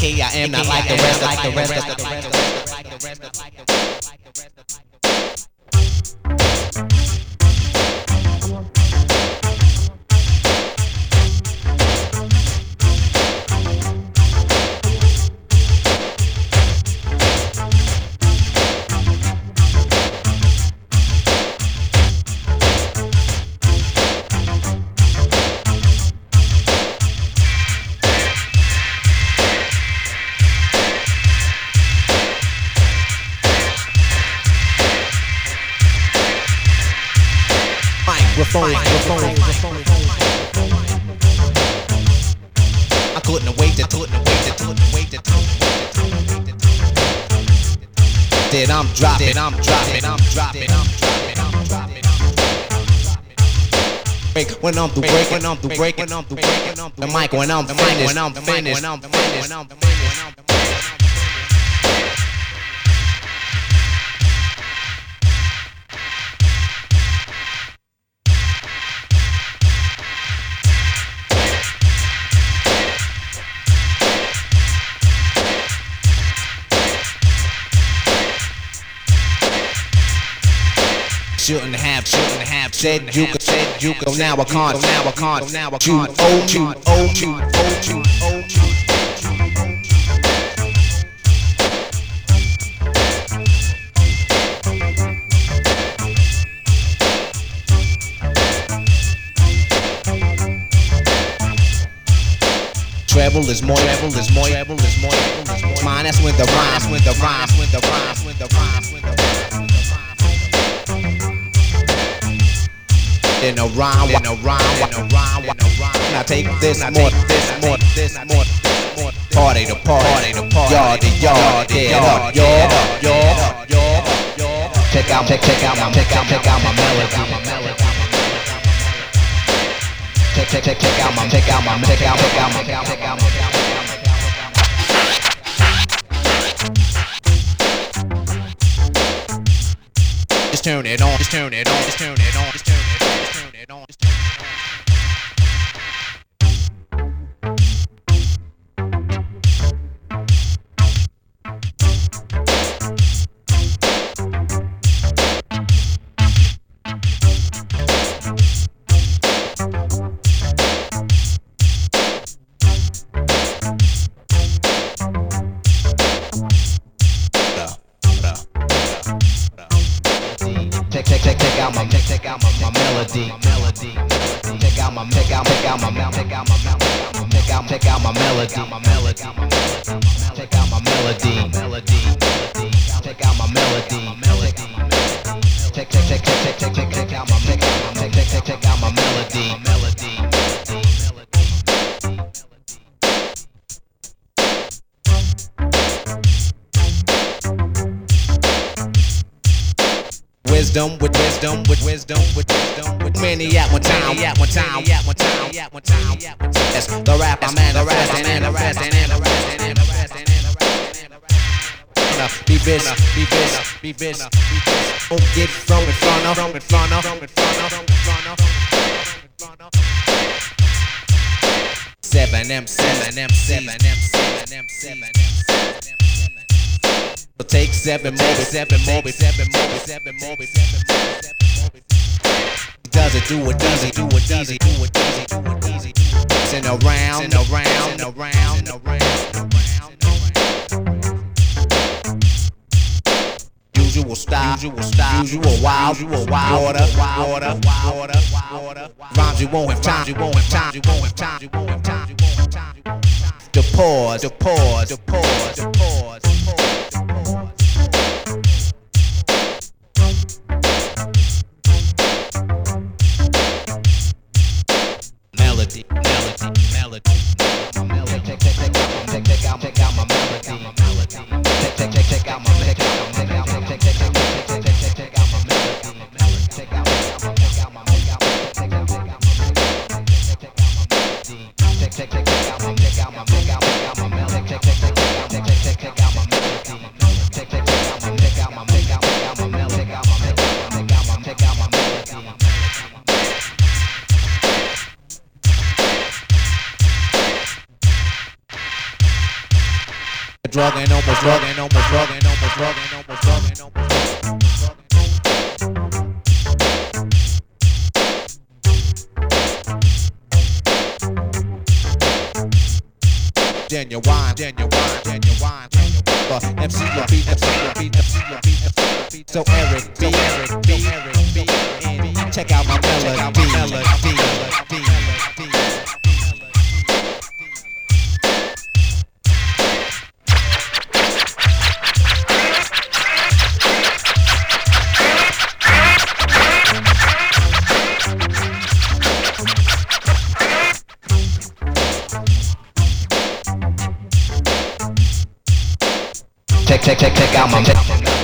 AK, I am not like the rest. like the rest, like the rest, of the rest of the rest of like the wheel Like the rest, of like the rest. Microphone, microphone. I couldn't wait to, couldn't wait to, couldn't wait to, Then I'm dropping, I'm dropping, I'm dropping, I'm dropping, I'm dropping. Break when I'm through break, when I'm through break, when I'm through break, when I'm through the mic when I'm finished, when I'm finished, when I'm finished, when I'm finished. Said you could, said you could. Now I can't, now I can't, now I can't. You owe me, owe me, owe me. Treble is more, treble is more, treble is more, treble is more. Mine, that's when the rhymes, when the rhymes, when the rhymes, when the rhymes, when the rhymes. In a rhyme, in a rhyme, in a rhyme, in a rhyme. Now take this more, this more, this more, more. Party to party, to party, yard to yard, get up, yard, yard, yard, yard. Check out, check, check out my, check out, check out my melody. Check, check, check, check out my, check out my, check out, check out my, check out, check out my. Just turn it on, just turn it on, just turn it on, just turn it on, out my, check, out my, melody, melody. Check out my, check out, check out my, check out my, check out, check out my melody, my melody. Wisdom with wisdom with wisdom with wisdom with many at one time, at one time, at one time, at one time. That's the rap I'm manifesting, manifesting, manifesting, manifesting, manifesting. Be busy, be busy, be busy, be busy. Don't get from in front of, from in front of, from in front of, from in front of, from in front of. Seven M, seven M, seven M, seven M, seven M, seven M. Take seven more, seven more, seven more, seven more, seven more. Does it do it, does it do it, easy, do it, easy, do it, easy. Send around, send around, send around, send around, Usual style, usual style, usual wild, usual wild, water, water, water, water. Rhymes you won't have time, you won't have time, you won't have time, you won't have time, you won't have time. The pause, the pause, the pause, the pause, melody, melody, melody. Drug and almost drug and almost drug and almost drug and almost drug and almost drug. Genuine, genuine, genuine, genuine. MC will beat, MC will beat, MC will beat, MC will beat. So Eric B, Eric B, Eric B, check out my melody, melody, melody. Check, check, check, out my.